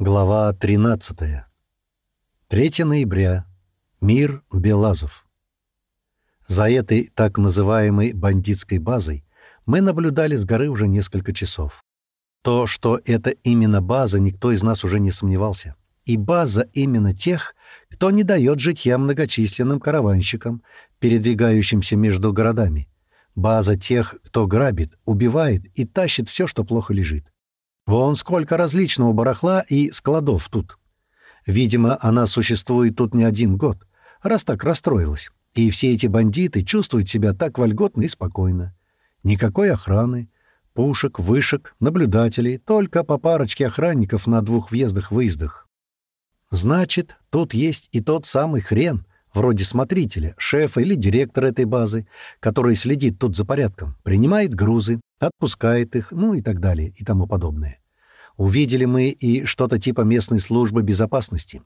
Глава 13. 3 ноября. Мир Белазов. За этой так называемой бандитской базой мы наблюдали с горы уже несколько часов. То, что это именно база, никто из нас уже не сомневался. И база именно тех, кто не дает житья многочисленным караванщикам, передвигающимся между городами. База тех, кто грабит, убивает и тащит все, что плохо лежит. Вон сколько различного барахла и складов тут. Видимо, она существует тут не один год, раз так расстроилась. И все эти бандиты чувствуют себя так вольготно и спокойно. Никакой охраны, пушек, вышек, наблюдателей, только по парочке охранников на двух въездах-выездах. Значит, тут есть и тот самый хрен, вроде смотрителя, шефа или директора этой базы, который следит тут за порядком, принимает грузы, отпускает их, ну и так далее, и тому подобное. Увидели мы и что-то типа местной службы безопасности.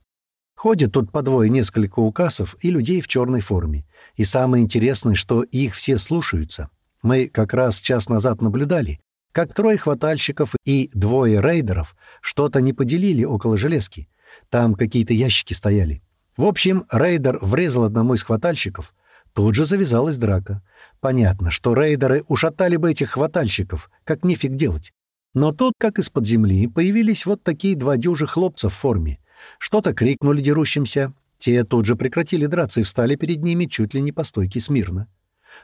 Ходят тут по двое несколько указов и людей в черной форме. И самое интересное, что их все слушаются. Мы как раз час назад наблюдали, как трое хватальщиков и двое рейдеров что-то не поделили около железки. Там какие-то ящики стояли. В общем, рейдер врезал одному из хватальщиков. Тут же завязалась драка. Понятно, что рейдеры ушатали бы этих хватальщиков, как нефиг делать. Но тут, как из-под земли, появились вот такие два дюжих хлопца в форме. Что-то крикнули дерущимся. Те тут же прекратили драться и встали перед ними чуть ли не по стойке смирно.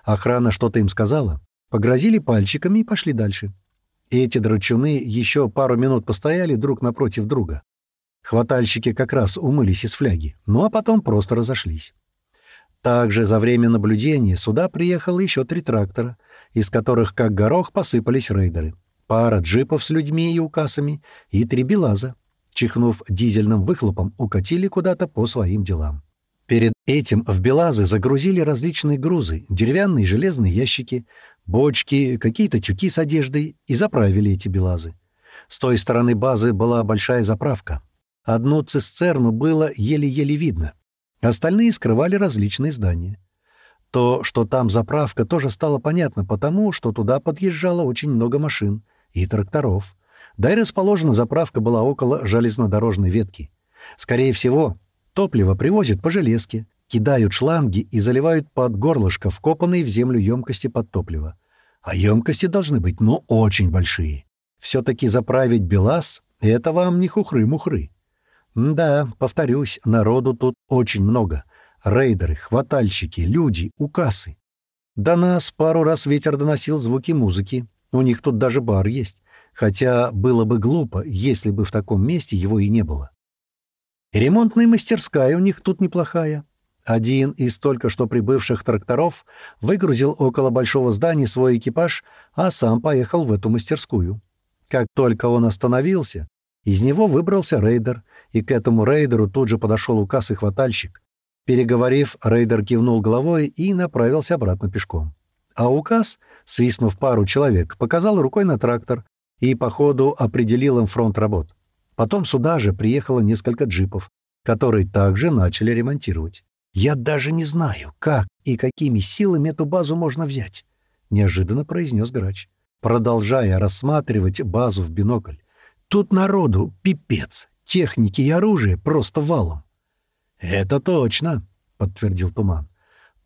Охрана что-то им сказала, погрозили пальчиками и пошли дальше. Эти драчуны еще пару минут постояли друг напротив друга. Хватальщики как раз умылись из фляги, ну а потом просто разошлись. Также за время наблюдения сюда приехало еще три трактора, из которых как горох посыпались рейдеры. Пара джипов с людьми и указами и три белаза, чихнув дизельным выхлопом, укатили куда-то по своим делам. Перед этим в белазы загрузили различные грузы, деревянные железные ящики, бочки, какие-то тюки с одеждой и заправили эти белазы. С той стороны базы была большая заправка, Одну цистерну было еле-еле видно. Остальные скрывали различные здания. То, что там заправка, тоже стало понятно потому, что туда подъезжало очень много машин и тракторов. Да и расположена заправка была около железнодорожной ветки. Скорее всего, топливо привозят по железке, кидают шланги и заливают под горлышко вкопанные в землю емкости под топливо. А емкости должны быть, ну, очень большие. Все-таки заправить БелАЗ — это вам не хухры-мухры. Да, повторюсь, народу тут очень много. Рейдеры, хватальщики, люди, укасы. До нас пару раз ветер доносил звуки музыки. У них тут даже бар есть. Хотя было бы глупо, если бы в таком месте его и не было. ремонтная мастерская у них тут неплохая. Один из только что прибывших тракторов выгрузил около большого здания свой экипаж, а сам поехал в эту мастерскую. Как только он остановился, из него выбрался рейдер, и к этому рейдеру тут же подошел указ и хватальщик. Переговорив, рейдер кивнул головой и направился обратно пешком. А указ, свистнув пару человек, показал рукой на трактор и, по ходу, определил им фронт работ. Потом сюда же приехало несколько джипов, которые также начали ремонтировать. «Я даже не знаю, как и какими силами эту базу можно взять», — неожиданно произнес грач, продолжая рассматривать базу в бинокль. Тут народу пипец, техники и оружия просто валом. «Это точно», — подтвердил Туман.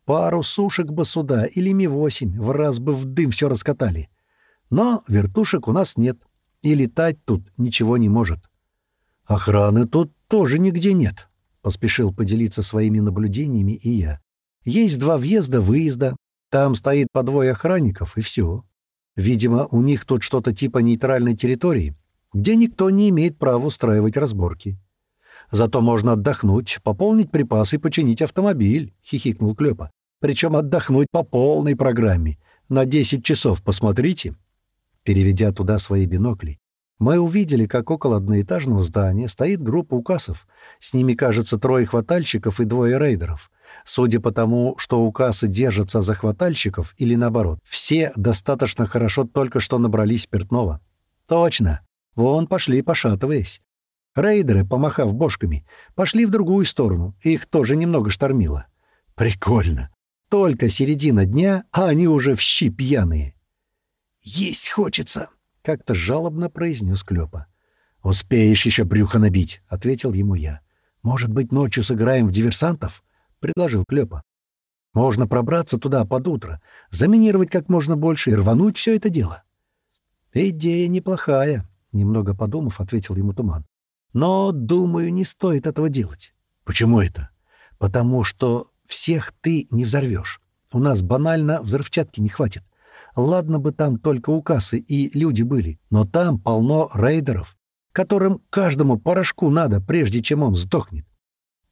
«Пару сушек бы сюда или Ми-8 в раз бы в дым все раскатали. Но вертушек у нас нет, и летать тут ничего не может. Охраны тут тоже нигде нет», — поспешил поделиться своими наблюдениями и я. «Есть два въезда-выезда, там стоит по двое охранников, и все. Видимо, у них тут что-то типа нейтральной территории» где никто не имеет права устраивать разборки. Зато можно отдохнуть, пополнить припасы и починить автомобиль», — хихикнул Клёпа. «Причем отдохнуть по полной программе. На 10 часов посмотрите». Переведя туда свои бинокли, мы увидели, как около одноэтажного здания стоит группа указов. С ними, кажется, трое хватальщиков и двое рейдеров. Судя по тому, что указы держатся за хватальщиков или наоборот, все достаточно хорошо только что набрались спиртного. «Точно!» Вон пошли, пошатываясь. Рейдеры, помахав бошками, пошли в другую сторону, их тоже немного штормило. Прикольно. Только середина дня, а они уже в щи пьяные. «Есть хочется», — как-то жалобно произнес Клёпа. «Успеешь еще брюхо набить», — ответил ему я. «Может быть, ночью сыграем в диверсантов?» — предложил Клёпа. «Можно пробраться туда под утро, заминировать как можно больше и рвануть все это дело». «Идея неплохая», — немного подумав, ответил ему Туман. «Но, думаю, не стоит этого делать». «Почему это?» «Потому что всех ты не взорвешь. У нас банально взрывчатки не хватит. Ладно бы там только укасы и люди были, но там полно рейдеров, которым каждому порошку надо, прежде чем он сдохнет.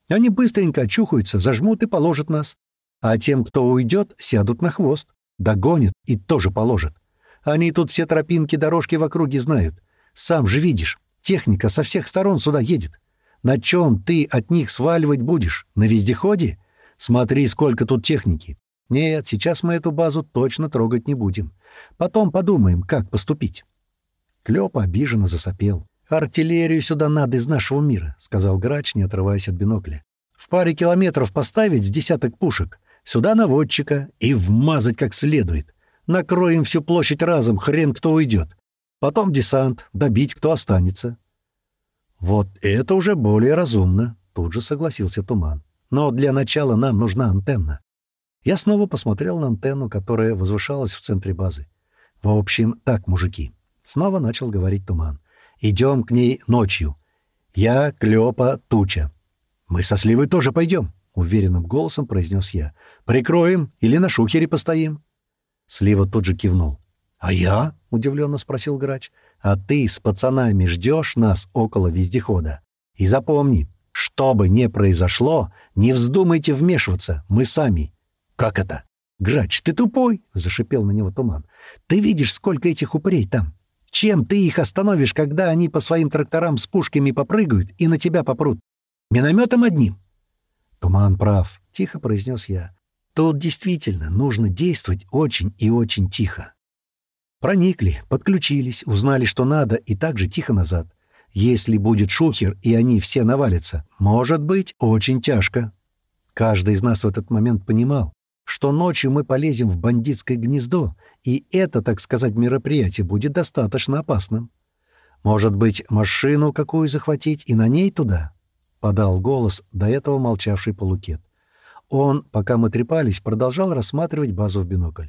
Они быстренько очухаются, зажмут и положат нас. А тем, кто уйдет, сядут на хвост, догонят и тоже положат. Они тут все тропинки, дорожки в округе знают. Сам же видишь, техника со всех сторон сюда едет. На чем ты от них сваливать будешь? На вездеходе? Смотри, сколько тут техники. Нет, сейчас мы эту базу точно трогать не будем. Потом подумаем, как поступить. Клёпа обиженно засопел. «Артиллерию сюда надо из нашего мира», — сказал грач, не отрываясь от бинокля. «В паре километров поставить с десяток пушек, сюда наводчика и вмазать как следует. Накроем всю площадь разом, хрен кто уйдет. Потом десант, добить кто останется». «Вот это уже более разумно», — тут же согласился Туман. «Но для начала нам нужна антенна. Я снова посмотрел на антенну, которая возвышалась в центре базы. «В общем, так, мужики». Снова начал говорить Туман. «Идем к ней ночью. Я, Клёпа, Туча. Мы со Сливой тоже пойдем», — уверенным голосом произнес я. «Прикроем или на шухере постоим?» Слива тут же кивнул. «А я?» — удивленно спросил грач. «А ты с пацанами ждешь нас около вездехода. И запомни, что бы ни произошло, не вздумайте вмешиваться, мы сами. «Как это?» «Грач, ты тупой!» — зашипел на него туман. «Ты видишь, сколько этих упырей там? Чем ты их остановишь, когда они по своим тракторам с пушками попрыгают и на тебя попрут? Минометом одним?» «Туман прав», — тихо произнес я. «Тут действительно нужно действовать очень и очень тихо». Проникли, подключились, узнали, что надо, и также тихо назад. Если будет шухер, и они все навалятся, может быть очень тяжко. Каждый из нас в этот момент понимал, что ночью мы полезем в бандитское гнездо, и это, так сказать, мероприятие будет достаточно опасным. Может быть, машину какую захватить и на ней туда?» — подал голос до этого молчавший полукет. Он, пока мы трепались, продолжал рассматривать базу в бинокль.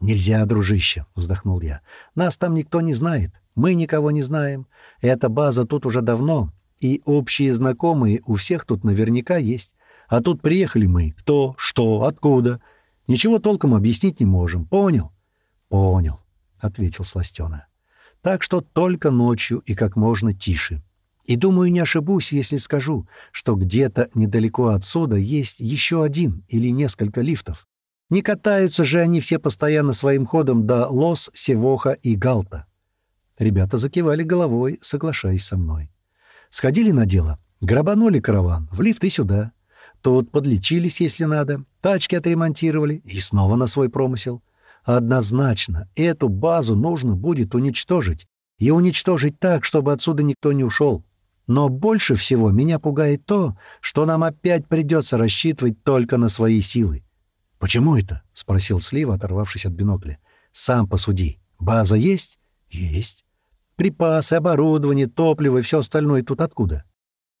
«Нельзя, дружище», — вздохнул я. «Нас там никто не знает. Мы никого не знаем. Эта база тут уже давно, и общие знакомые у всех тут наверняка есть. А тут приехали мы. Кто, что, откуда. Ничего толком объяснить не можем. Понял? Понял, — ответил Сластена. Так что только ночью и как можно тише. И думаю, не ошибусь, если скажу, что где-то недалеко отсюда есть еще один или несколько лифтов. Не катаются же они все постоянно своим ходом до Лос, Севоха и Галта. Ребята закивали головой, соглашаясь со мной. Сходили на дело, грабанули караван, в лифт и сюда. Тут подлечились, если надо, тачки отремонтировали и снова на свой промысел. Однозначно, эту базу нужно будет уничтожить. И уничтожить так, чтобы отсюда никто не ушел. Но больше всего меня пугает то, что нам опять придется рассчитывать только на свои силы. «Почему это?» — спросил Слива, оторвавшись от бинокля. «Сам посуди. База есть?» «Есть. Припасы, оборудование, топливо и все остальное тут откуда?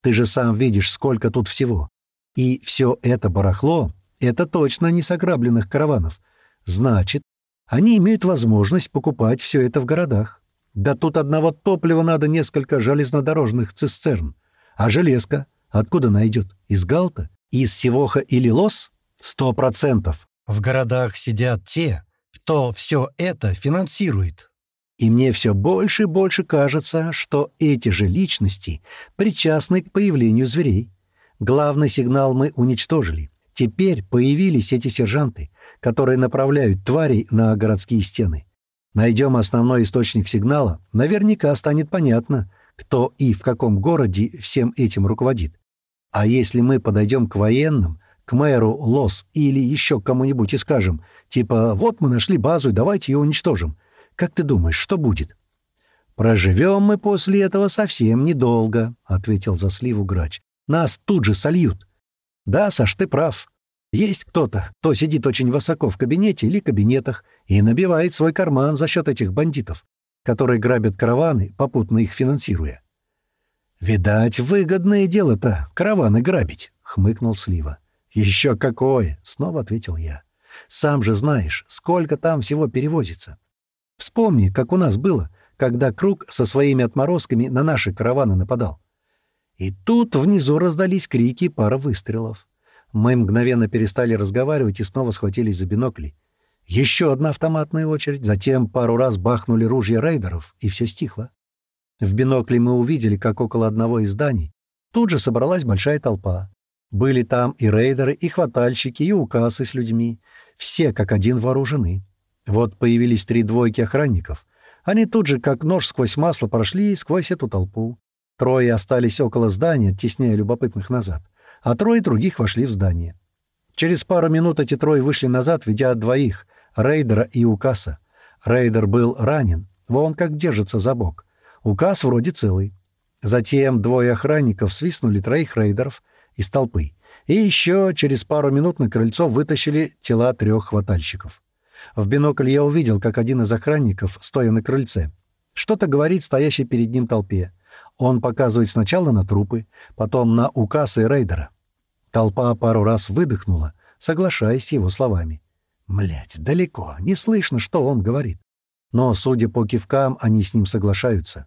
Ты же сам видишь, сколько тут всего. И все это барахло — это точно не с ограбленных караванов. Значит, они имеют возможность покупать все это в городах. Да тут одного топлива надо несколько железнодорожных цистерн. А железка откуда найдет? Из Галта? Из Севоха или Лос? Сто процентов. В городах сидят те, кто все это финансирует. И мне все больше и больше кажется, что эти же личности причастны к появлению зверей. Главный сигнал мы уничтожили. Теперь появились эти сержанты, которые направляют тварей на городские стены. Найдем основной источник сигнала, наверняка станет понятно, кто и в каком городе всем этим руководит. А если мы подойдем к военным, к мэру Лос или еще кому-нибудь и скажем, типа «вот мы нашли базу давайте ее уничтожим», как ты думаешь, что будет? «Проживем мы после этого совсем недолго», — ответил за сливу грач. Нас тут же сольют. Да, Саш, ты прав. Есть кто-то, кто сидит очень высоко в кабинете или кабинетах и набивает свой карман за счет этих бандитов, которые грабят караваны, попутно их финансируя. «Видать, выгодное дело-то, караваны грабить», — хмыкнул Слива. «Еще какое!» — снова ответил я. «Сам же знаешь, сколько там всего перевозится. Вспомни, как у нас было, когда Круг со своими отморозками на наши караваны нападал. И тут внизу раздались крики и пара выстрелов. Мы мгновенно перестали разговаривать и снова схватились за бинокли. Еще одна автоматная очередь, затем пару раз бахнули ружья рейдеров, и все стихло. В бинокле мы увидели, как около одного из зданий тут же собралась большая толпа. Были там и рейдеры, и хватальщики, и укасы с людьми. Все как один вооружены. Вот появились три двойки охранников. Они тут же, как нож сквозь масло, прошли сквозь эту толпу. Трое остались около здания, теснее любопытных назад, а трое других вошли в здание. Через пару минут эти трое вышли назад, ведя двоих — рейдера и укаса. Рейдер был ранен, вон как держится за бок. Указ вроде целый. Затем двое охранников свистнули троих рейдеров из толпы. И еще через пару минут на крыльцо вытащили тела трех хватальщиков. В бинокль я увидел, как один из охранников, стоя на крыльце, что-то говорит стоящей перед ним толпе. Он показывает сначала на трупы, потом на указ рейдера. Толпа пару раз выдохнула, соглашаясь с его словами. Млять, далеко, не слышно, что он говорит. Но, судя по кивкам, они с ним соглашаются.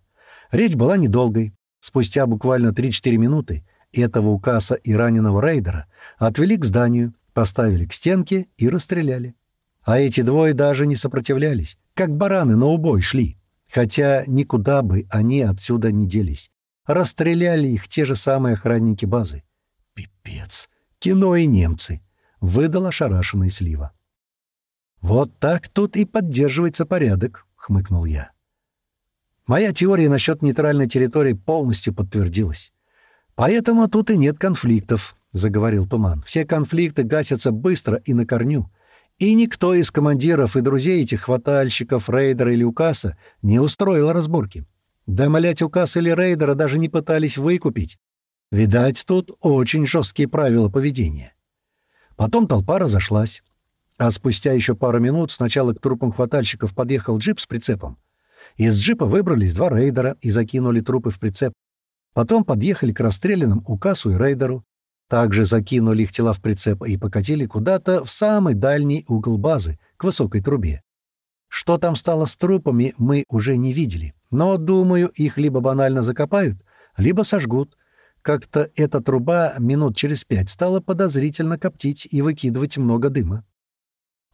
Речь была недолгой. Спустя буквально 3-4 минуты этого указа и раненого рейдера отвели к зданию, поставили к стенке и расстреляли. А эти двое даже не сопротивлялись, как бараны на убой шли. Хотя никуда бы они отсюда не делись. Расстреляли их те же самые охранники базы. Пипец. Кино и немцы. Выдала шарашенный слива. «Вот так тут и поддерживается порядок», — хмыкнул я. Моя теория насчет нейтральной территории полностью подтвердилась. Поэтому тут и нет конфликтов, — заговорил Туман. Все конфликты гасятся быстро и на корню. И никто из командиров и друзей этих хватальщиков, рейдера или укаса не устроил разборки. Да, молять укас или рейдера даже не пытались выкупить. Видать, тут очень жесткие правила поведения. Потом толпа разошлась. А спустя еще пару минут сначала к трупам хватальщиков подъехал джип с прицепом. Из джипа выбрались два рейдера и закинули трупы в прицеп. Потом подъехали к расстрелянным Укасу и рейдеру. Также закинули их тела в прицеп и покатили куда-то в самый дальний угол базы, к высокой трубе. Что там стало с трупами, мы уже не видели. Но, думаю, их либо банально закопают, либо сожгут. Как-то эта труба минут через пять стала подозрительно коптить и выкидывать много дыма.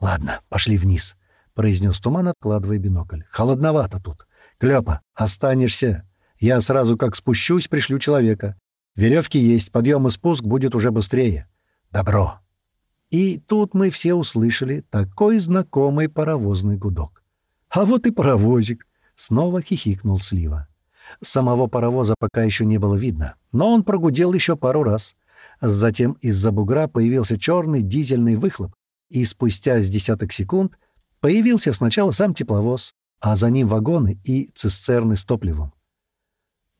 «Ладно, пошли вниз», — произнес туман, откладывая бинокль. «Холодновато тут. Клёпа, останешься. Я сразу как спущусь, пришлю человека. Веревки есть, подъем и спуск будет уже быстрее. Добро». И тут мы все услышали такой знакомый паровозный гудок. «А вот и паровозик!» — снова хихикнул Слива. Самого паровоза пока еще не было видно, но он прогудел еще пару раз. Затем из-за бугра появился черный дизельный выхлоп, и спустя с десяток секунд Появился сначала сам тепловоз, а за ним вагоны и цистерны с топливом.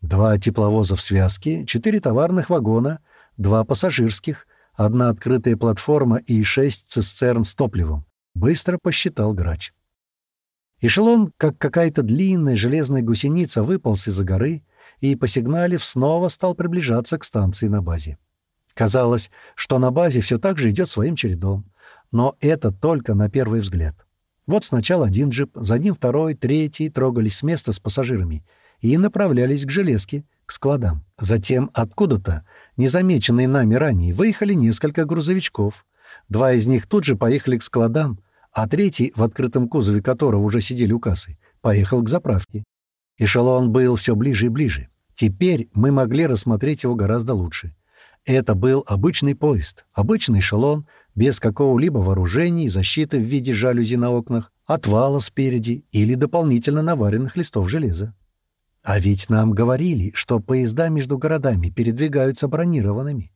Два тепловоза в связке, четыре товарных вагона, два пассажирских, одна открытая платформа и шесть цистерн с топливом. Быстро посчитал грач. Эшелон, как какая-то длинная железная гусеница, выполз из-за горы и, посигналив, снова стал приближаться к станции на базе. Казалось, что на базе все так же идет своим чередом, но это только на первый взгляд. Вот сначала один джип, за ним второй, третий трогались с места с пассажирами и направлялись к железке, к складам. Затем откуда-то, незамеченные нами ранее, выехали несколько грузовичков. Два из них тут же поехали к складам, а третий, в открытом кузове которого уже сидели у кассы, поехал к заправке. Эшелон был все ближе и ближе. Теперь мы могли рассмотреть его гораздо лучше. Это был обычный поезд, обычный эшелон, без какого-либо вооружения и защиты в виде жалюзи на окнах, отвала спереди или дополнительно наваренных листов железа. А ведь нам говорили, что поезда между городами передвигаются бронированными.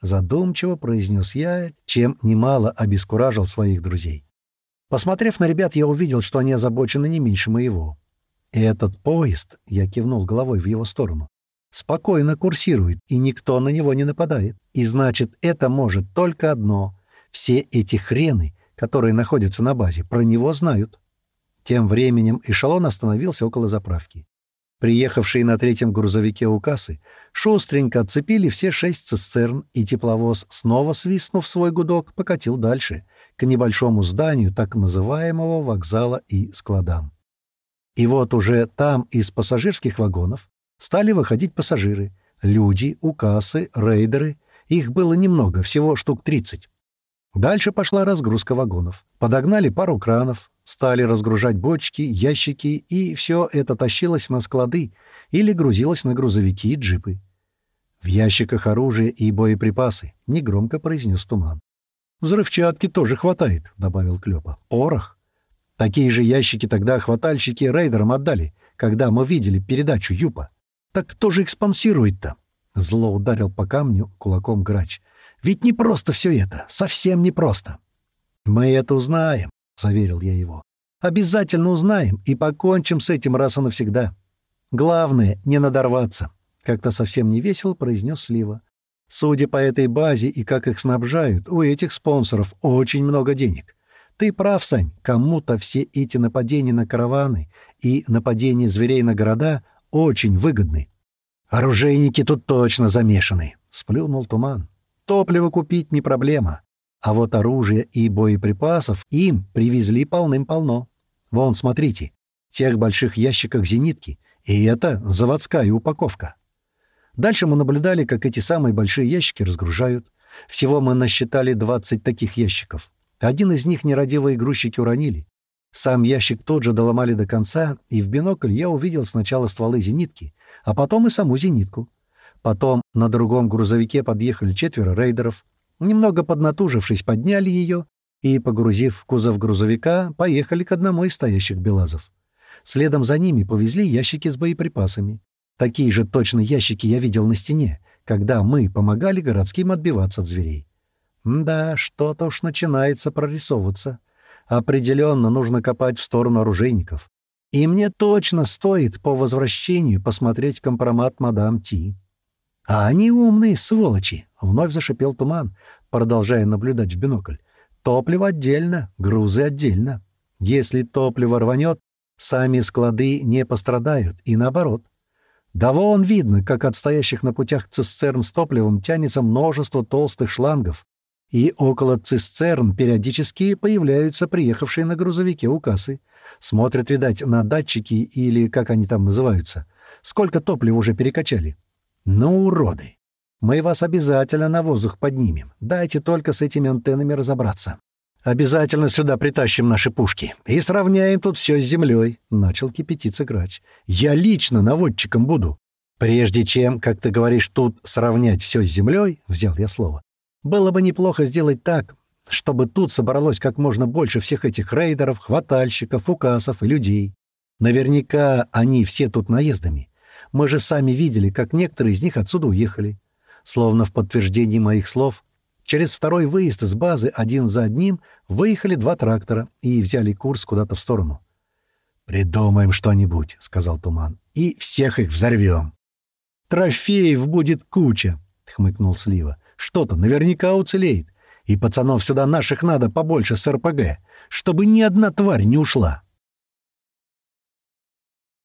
Задумчиво произнес я, чем немало обескуражил своих друзей. Посмотрев на ребят, я увидел, что они озабочены не меньше моего. «Этот поезд», — я кивнул головой в его сторону, спокойно курсирует, и никто на него не нападает. И значит, это может только одно. Все эти хрены, которые находятся на базе, про него знают. Тем временем эшелон остановился около заправки. Приехавшие на третьем грузовике у кассы шустренько отцепили все шесть цистерн, и тепловоз, снова свистнув свой гудок, покатил дальше, к небольшому зданию так называемого вокзала и складам. И вот уже там из пассажирских вагонов стали выходить пассажиры, люди, у кассы, рейдеры. Их было немного, всего штук 30. Дальше пошла разгрузка вагонов. Подогнали пару кранов, Стали разгружать бочки, ящики, и все это тащилось на склады или грузилось на грузовики и джипы. «В ящиках оружие и боеприпасы», — негромко произнес Туман. «Взрывчатки тоже хватает», — добавил Клёпа. «Порох. Такие же ящики тогда хватальщики рейдерам отдали, когда мы видели передачу Юпа. Так кто же их спонсирует-то?» Зло ударил по камню кулаком грач. «Ведь не просто все это, совсем не просто». «Мы это узнаем», — заверил я его. «Обязательно узнаем и покончим с этим раз и навсегда. Главное — не надорваться», — как-то совсем не весело произнес Слива. «Судя по этой базе и как их снабжают, у этих спонсоров очень много денег. Ты прав, Сань, кому-то все эти нападения на караваны и нападения зверей на города очень выгодны. Оружейники тут точно замешаны», — сплюнул туман. «Топливо купить не проблема. А вот оружия и боеприпасов им привезли полным-полно. Вон, смотрите, в тех больших ящиках зенитки, и это заводская упаковка. Дальше мы наблюдали, как эти самые большие ящики разгружают. Всего мы насчитали 20 таких ящиков. Один из них нерадивые грузчики уронили. Сам ящик тот же доломали до конца, и в бинокль я увидел сначала стволы зенитки, а потом и саму зенитку. Потом на другом грузовике подъехали четверо рейдеров — Немного поднатужившись, подняли ее и, погрузив в кузов грузовика, поехали к одному из стоящих белазов. Следом за ними повезли ящики с боеприпасами. Такие же точно ящики я видел на стене, когда мы помогали городским отбиваться от зверей. Да, что-то уж начинается прорисовываться. Определенно нужно копать в сторону оружейников. И мне точно стоит по возвращению посмотреть компромат мадам Ти. «А они умные, сволочи!» — вновь зашипел туман, продолжая наблюдать в бинокль. «Топливо отдельно, грузы отдельно. Если топливо рванет, сами склады не пострадают, и наоборот. Да вон видно, как от стоящих на путях цистерн с топливом тянется множество толстых шлангов, и около цистерн периодически появляются приехавшие на грузовике у кассы. Смотрят, видать, на датчики или как они там называются. Сколько топлива уже перекачали. «Ну, уроды! Мы вас обязательно на воздух поднимем. Дайте только с этими антеннами разобраться. Обязательно сюда притащим наши пушки и сравняем тут все с землей», — начал кипятиться грач. «Я лично наводчиком буду. Прежде чем, как ты говоришь, тут сравнять все с землей, — взял я слово, — было бы неплохо сделать так, чтобы тут собралось как можно больше всех этих рейдеров, хватальщиков, указов и людей. Наверняка они все тут наездами. Мы же сами видели, как некоторые из них отсюда уехали. Словно в подтверждении моих слов, через второй выезд из базы один за одним выехали два трактора и взяли курс куда-то в сторону. «Придумаем что-нибудь», — сказал Туман, — «и всех их взорвем». «Трофеев будет куча», — хмыкнул Слива. «Что-то наверняка уцелеет. И пацанов сюда наших надо побольше с РПГ, чтобы ни одна тварь не ушла».